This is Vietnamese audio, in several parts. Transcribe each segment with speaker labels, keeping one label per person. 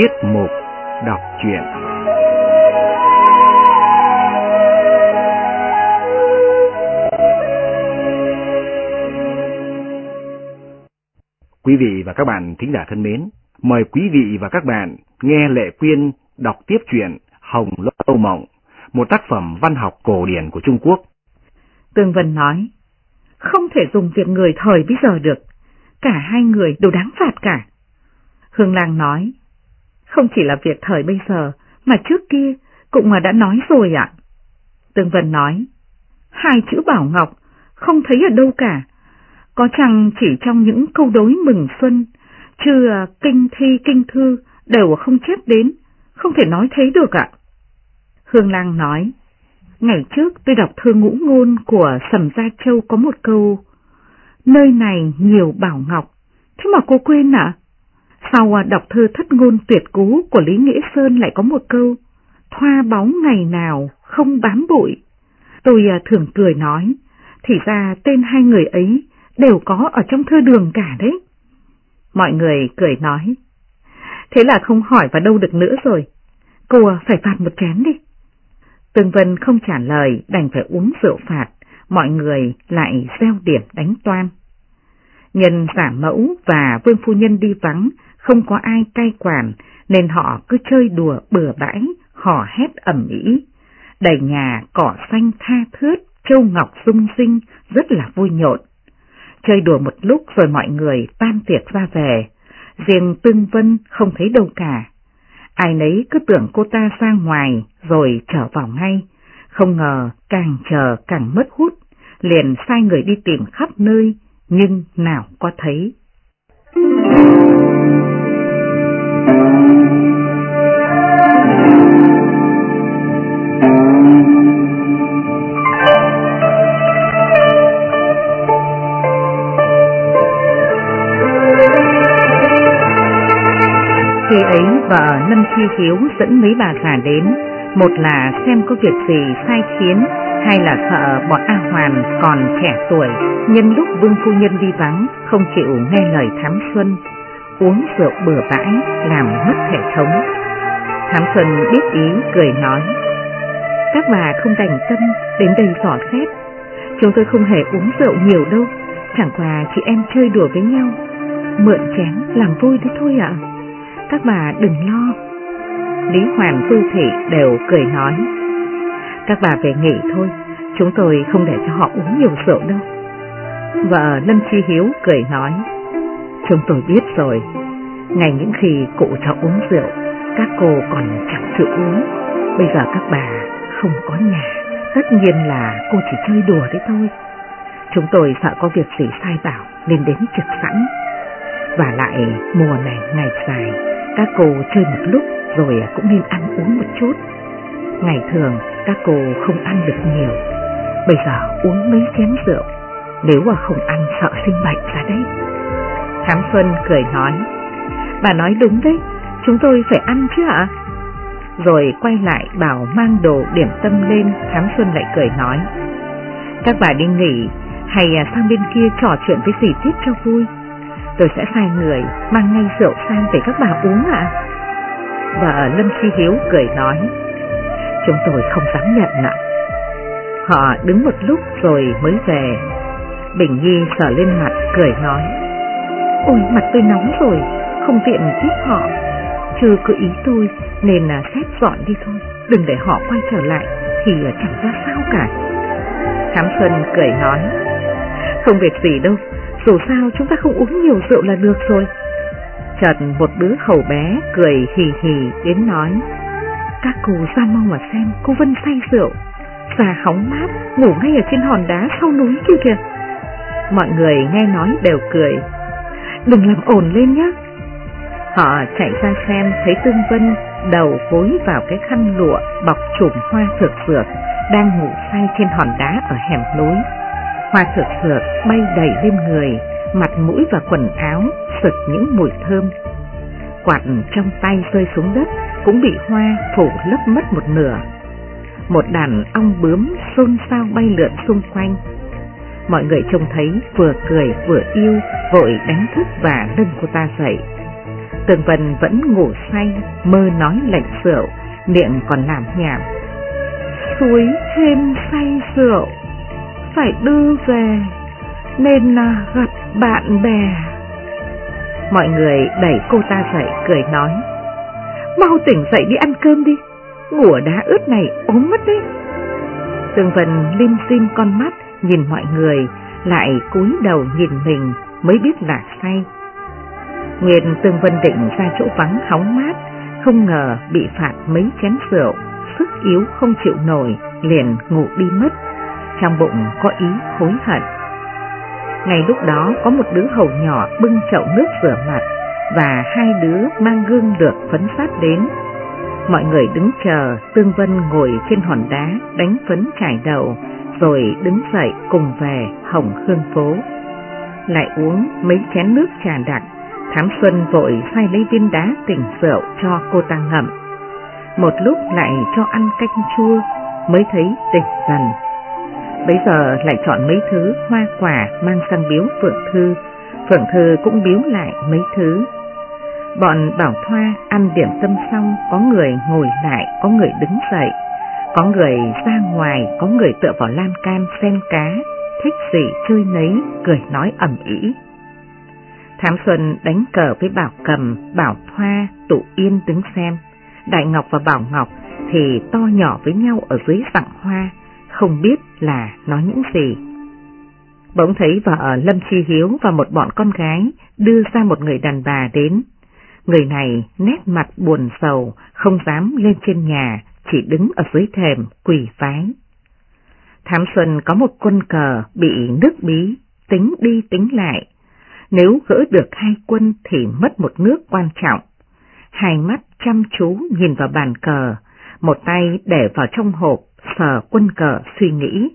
Speaker 1: Tiết mục đọc truyện Quý vị và các bạn thính giả thân mến, mời quý vị và các bạn nghe Lệ Quyên đọc tiếp truyện Hồng Lâu Mộng, một tác phẩm văn học cổ điển của Trung Quốc.
Speaker 2: Tương Vân nói, không thể dùng việc người thời bây giờ được, cả hai người đều đáng phạt cả. Hương lan nói, không chỉ là việc thời bây giờ, mà trước kia cũng mà đã nói rồi ạ. Tương Vân nói, hai chữ Bảo Ngọc không thấy ở đâu cả, có chăng chỉ trong những câu đối mừng xuân, chứ à, kinh thi kinh thư đều không chép đến, không thể nói thế được ạ. Hương Lang nói, ngày trước tôi đọc thơ ngũ ngôn của Sầm Gia Châu có một câu, nơi này nhiều bảo ngọc, thế mà cô quên ạ? Sau đọc thơ thất ngôn tuyệt cú của Lý Nghĩa Sơn lại có một câu, thoa bóng ngày nào không bám bụi. Tôi à, thường cười nói, thì ra tên hai người ấy đều có ở trong thơ đường cả đấy. Mọi người cười nói, thế là không hỏi vào đâu được nữa rồi, cô à, phải phạt một chén đi. Tương Vân không trả lời, đành phải uống rượu phạt, mọi người lại gieo điểm đánh toan. Nhân giả mẫu và vương phu nhân đi vắng, không có ai cai quản, nên họ cứ chơi đùa bừa bãi, hò hét ẩm ý. Đầy nhà cỏ xanh tha thướt, châu ngọc rung rinh, rất là vui nhộn. Chơi đùa một lúc rồi mọi người tan tiệc ra về, riêng Tương Vân không thấy đâu cả. Ai nấy cứ tưởng cô ta ra ngoài rồi trở vào ngay, không ngờ càng chờ càng mất hút, liền sai người đi tìm khắp nơi, nhưng nào có thấy. Khi ấy vợ Lâm Chi Hiếu dẫn mấy bà già đến, một là xem có việc gì sai khiến, hai là sợ bọn A Hoàn còn trẻ tuổi, nhân lúc Vương Phu Nhân đi vắng, không chịu nghe lời Thám Xuân, uống rượu bừa bãi, làm mất hệ thống. Thám Xuân biết ý, cười nói, các bà không đành tâm đến đây dò xét, chúng tôi không hề uống rượu nhiều đâu, chẳng qua chị em chơi đùa với nhau, mượn chén làm vui thế thôi ạ các bà đừng lo. Lý Hoàn Tư Thị đều cười nói, các bà về nghỉ thôi, chúng tôi không để cho họ uống nhiều rượu đâu. Vợ Lâm Chi Hiếu cười nói, chúng tôi biết rồi, ngày những khi cụ cho uống rượu, các cô còn chẳng chịu uống, bây giờ các bà không có nhà, tất nhiên là cô chỉ chơi đùa đấy thôi. Chúng tôi sợ có việc gì sai bảo nên đến trực sẵn. Và lại mùa này ngày dài, các cô chơi một lúc rồi cũng nên ăn uống một chút. Ngày thường các cô không ăn được nhiều, bây giờ uống mấy chén rượu, nếu mà không ăn sợ sinh bệnh ra đấy. Thám Xuân cười nói, bà nói đúng đấy, chúng tôi phải ăn chứ ạ? Rồi quay lại bảo mang đồ điểm tâm lên, Thám Xuân lại cười nói, các bà đi nghỉ hay sang bên kia trò chuyện với dì tiếp cho vui tôi sẽ sai người mang ngay rượu sang để các bà uống ạ. Và Lâm Chi Hiếu cười nói, chúng tôi không dám nhận ạ. Họ đứng một lúc rồi mới về. Bình Nhi sờ lên mặt cười nói, ôi mặt tôi nóng rồi, không tiện tiếp họ. Chưa cứ ý tôi nên là xếp dọn đi thôi, đừng để họ quay trở lại thì à, chẳng ra sao cả. Khám Xuân cười nói, không việc gì đâu, dù sao chúng ta không uống nhiều rượu là được rồi. Chợt một đứa hầu bé cười hì hì đến nói. Các cô ra mau mà xem cô Vân say rượu. Và hóng mát ngủ ngay ở trên hòn đá sau núi kia kìa. Mọi người nghe nói đều cười. Đừng làm ồn lên nhé. Họ chạy ra xem thấy Tương Vân đầu gối vào cái khăn lụa bọc trùm hoa thực dược đang ngủ say trên hòn đá ở hẻm núi. Hoa thực thược bay đầy lên người, mặt mũi và quần áo sực những mùi thơm. Quạt trong tay rơi xuống đất cũng bị hoa phủ lấp mất một nửa. Một đàn ong bướm xôn xao bay lượn xung quanh. Mọi người trông thấy vừa cười vừa yêu, vội đánh thức và nâng cô ta dậy. Tường Vân vẫn ngủ say, mơ nói lạnh rượu, miệng còn làm nhảm. Suối thêm say rượu, phải đưa về, nên là gặp bạn bè. Mọi người đẩy cô ta dậy cười nói, mau tỉnh dậy đi ăn cơm đi, ngủ đá ướt này ốm mất đấy. Tường Vân lim dim con mắt nhìn mọi người, lại cúi đầu nhìn mình mới biết là say. Nguyệt Tương Vân định ra chỗ vắng hóng mát, không ngờ bị phạt mấy chén rượu, sức yếu không chịu nổi, liền ngủ đi mất, trong bụng có ý hối hận. Ngày lúc đó có một đứa hầu nhỏ bưng chậu nước rửa mặt và hai đứa mang gương được phấn phát đến. Mọi người đứng chờ, Tương Vân ngồi trên hòn đá đánh phấn trải đầu, rồi đứng dậy cùng về Hồng Hương Phố. Lại uống mấy chén nước trà đặc, Thám Xuân vội sai lấy viên đá tỉnh rượu cho cô ta ngậm. Một lúc lại cho ăn canh chua, mới thấy tỉnh dần. Bây giờ lại chọn mấy thứ hoa quả mang sang biếu Phượng Thư, Phượng Thư cũng biếu lại mấy thứ. Bọn Bảo Thoa ăn điểm tâm xong, có người ngồi lại, có người đứng dậy, có người ra ngoài, có người tựa vào lan can xem cá, thích gì chơi nấy, cười nói ẩm ý. Thám Xuân đánh cờ với Bảo Cầm, Bảo Thoa, tụ yên đứng xem. Đại Ngọc và Bảo Ngọc thì to nhỏ với nhau ở dưới dạng hoa, không biết là nói những gì. Bỗng thấy vợ Lâm Chi Hiếu và một bọn con gái đưa ra một người đàn bà đến. Người này nét mặt buồn sầu, không dám lên trên nhà, chỉ đứng ở dưới thềm, quỳ phái. Thám Xuân có một quân cờ bị nước bí, tính đi tính lại. Nếu gỡ được hai quân thì mất một nước quan trọng. Hai mắt chăm chú nhìn vào bàn cờ, một tay để vào trong hộp, Sở quân cờ suy nghĩ.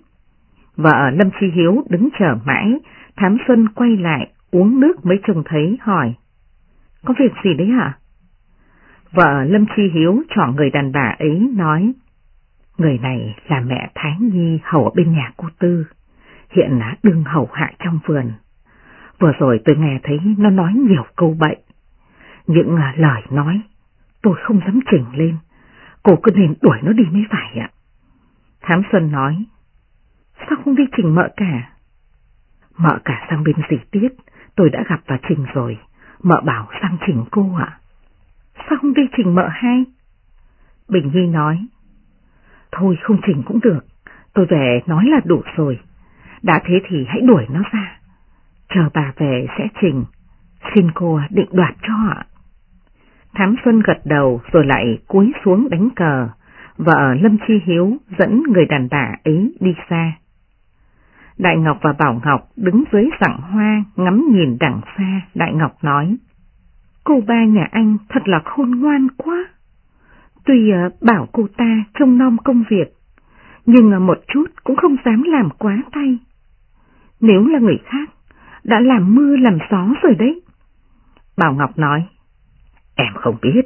Speaker 2: Vợ Lâm Chi Hiếu đứng chờ mãi, Thám Xuân quay lại, uống nước mới trông thấy, hỏi. Có việc gì đấy hả? Vợ Lâm Chi Hiếu chọn người đàn bà ấy nói, người này là mẹ Thái Nhi hầu ở bên nhà cô Tư, hiện là đương hầu hạ trong vườn. Vừa rồi tôi nghe thấy nó nói nhiều câu bệnh, những lời nói tôi không dám chỉnh lên, cô cứ nên đuổi nó đi mới phải ạ. Thám Xuân nói, sao không đi trình mợ cả? Mợ cả sang bên gì tiết, tôi đã gặp và trình rồi, mợ bảo sang trình cô ạ. Sao không đi trình mợ hai? Bình Nhi nói, thôi không trình cũng được, tôi về nói là đủ rồi, đã thế thì hãy đuổi nó ra, chờ bà về sẽ trình, xin cô định đoạt cho ạ. Thám Xuân gật đầu rồi lại cúi xuống đánh cờ, vợ Lâm Chi Hiếu dẫn người đàn bà ấy đi xa. Đại Ngọc và Bảo Ngọc đứng dưới sẵn hoa ngắm nhìn đằng xa, Đại Ngọc nói. Cô ba nhà anh thật là khôn ngoan quá. Tuy ờ, bảo cô ta trông nom công việc, nhưng ờ, một chút cũng không dám làm quá tay. Nếu là người khác, đã làm mưa làm gió rồi đấy. Bảo Ngọc nói, em không biết,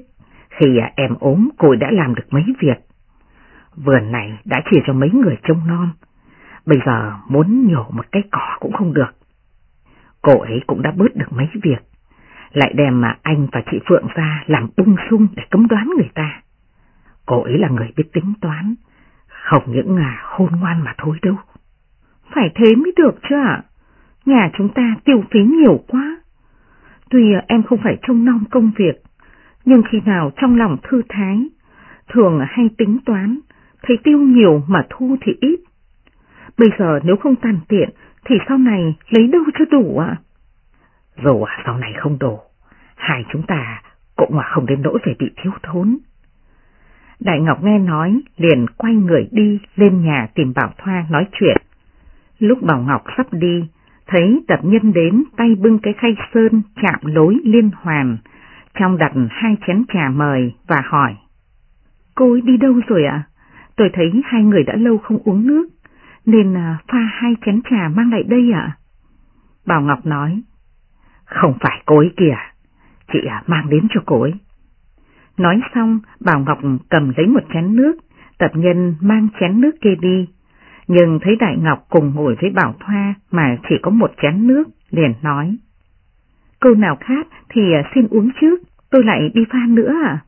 Speaker 2: khi ờ, em ốm cô đã làm được mấy việc. Vườn này đã chia cho mấy người trông non, bây giờ muốn nhổ một cái cỏ cũng không được. Cô ấy cũng đã bớt được mấy việc, lại đem mà anh và chị Phượng ra làm bung sung để cấm đoán người ta. Cô ấy là người biết tính toán, không những là khôn ngoan mà thôi đâu.
Speaker 3: Phải thế mới được chứ ạ, nhà chúng ta tiêu phí nhiều quá. Tuy em không phải trông nom công việc, nhưng khi nào trong lòng thư thái, thường hay tính toán, thấy tiêu nhiều mà thu thì ít. Bây giờ nếu không tàn tiện thì sau này lấy đâu cho đủ ạ?
Speaker 2: Dù à, sau này không đủ, hai chúng ta cũng mà không đến nỗi phải bị thiếu thốn. Đại Ngọc nghe nói, liền quay người đi lên nhà tìm Bảo Thoa nói chuyện. Lúc Bảo Ngọc sắp đi, thấy tập nhân đến tay bưng cái khay sơn chạm lối liên hoàn, trong đặt hai chén trà mời và hỏi.
Speaker 3: Cô ấy đi đâu rồi ạ? Tôi thấy hai người đã lâu không uống nước, nên à, pha hai chén trà mang lại đây ạ.
Speaker 2: Bảo Ngọc nói. Không phải cô ấy kìa, chị à, mang đến cho cô ấy. Nói xong, Bảo Ngọc cầm lấy một chén nước, tập nhân mang chén nước kia đi. Nhưng thấy Đại Ngọc cùng ngồi với Bảo Thoa mà chỉ có một chén nước, liền nói.
Speaker 3: Câu nào khác thì à, xin uống trước,
Speaker 2: tôi lại đi pha nữa à?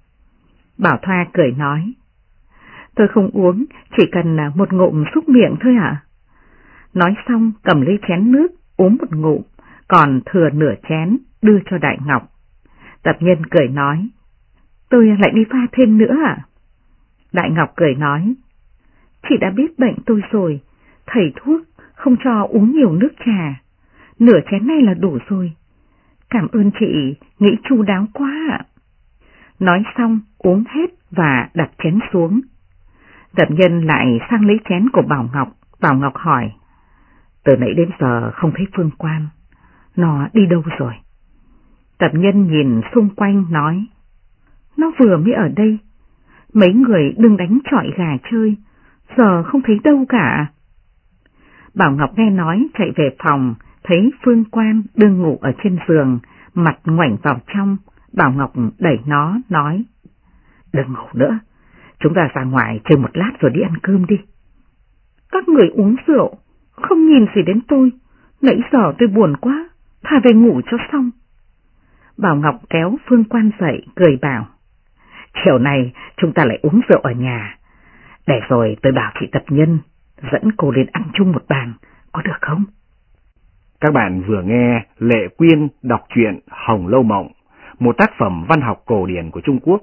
Speaker 2: Bảo Thoa cười nói. Tôi không uống, chỉ cần một ngụm xúc miệng thôi ạ. Nói xong cầm lấy chén nước, uống một ngụm, còn thừa nửa chén đưa cho Đại Ngọc. Tập nhân cười nói. Tôi lại đi pha thêm nữa à? Đại Ngọc cười nói. Chị đã biết bệnh tôi rồi, thầy thuốc không cho uống nhiều nước trà. Nửa chén này là đủ rồi. Cảm ơn chị, nghĩ chu đáo quá ạ. Nói xong, uống hết và đặt chén xuống. Tập nhân lại sang lấy chén của Bảo Ngọc. Bảo Ngọc hỏi. Từ nãy đến giờ không thấy Phương Quan. Nó đi đâu rồi? Tập nhân nhìn xung quanh nói. Nó vừa mới ở đây. Mấy người đừng đánh trọi gà chơi. Giờ không thấy đâu cả. Bảo Ngọc nghe nói chạy về phòng, thấy Phương Quan đương ngủ ở trên giường, mặt ngoảnh vào trong. Bảo Ngọc đẩy nó, nói. Đừng ngủ nữa, chúng ta ra ngoài chơi một lát rồi đi ăn cơm đi. Các người uống rượu, không nhìn gì đến tôi, nãy giờ tôi buồn quá, thà về ngủ cho xong. Bảo Ngọc kéo Phương Quan dậy, cười bảo. Chiều này chúng ta lại uống rượu ở nhà, để rồi tôi bảo chị tập nhân dẫn cô lên ăn chung một bàn, có được không?
Speaker 1: Các bạn vừa nghe Lệ Quyên đọc truyện Hồng Lâu Mộng, một tác phẩm văn học cổ điển của Trung Quốc.